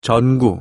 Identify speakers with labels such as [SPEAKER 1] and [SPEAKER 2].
[SPEAKER 1] 전구